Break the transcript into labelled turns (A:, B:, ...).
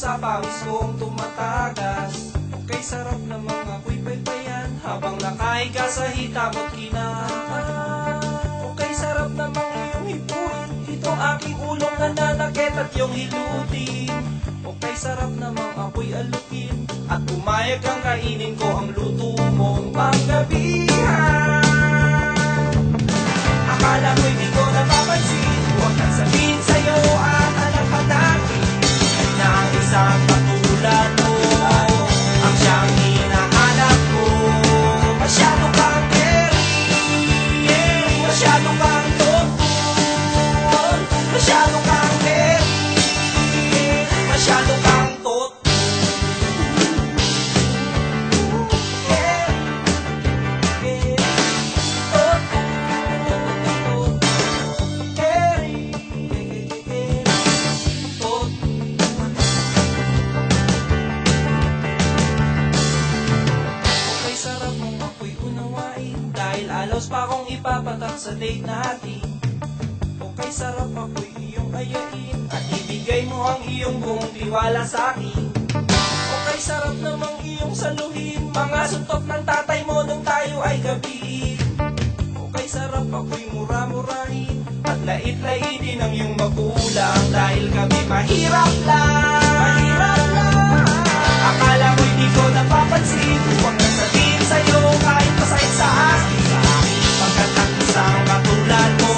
A: sa pawis kong tumatagas. Okay, sarap namang ako'y paypayan Habang nakahiga sa hitamot kinakain Okay, sarap namang iyong at iyong hilutin. Okay, sarap namang ako'y alukin. At pumayag kang kainin ko ang luto mong panggabihan Dahil alos pa akong ipapatak sa date natin. Okay, sarap ako'y iyong ayain At ibigay mo ang iyong buong tiwala sa akin. Okay, sarap namang iyong saluhin Mga suntok ng tatay mo nung tayo ay gabi. Okay, sarap ako'y mura-murahin At lait-laitin ang iyong magulang. Dahil kami mahirap lang hablar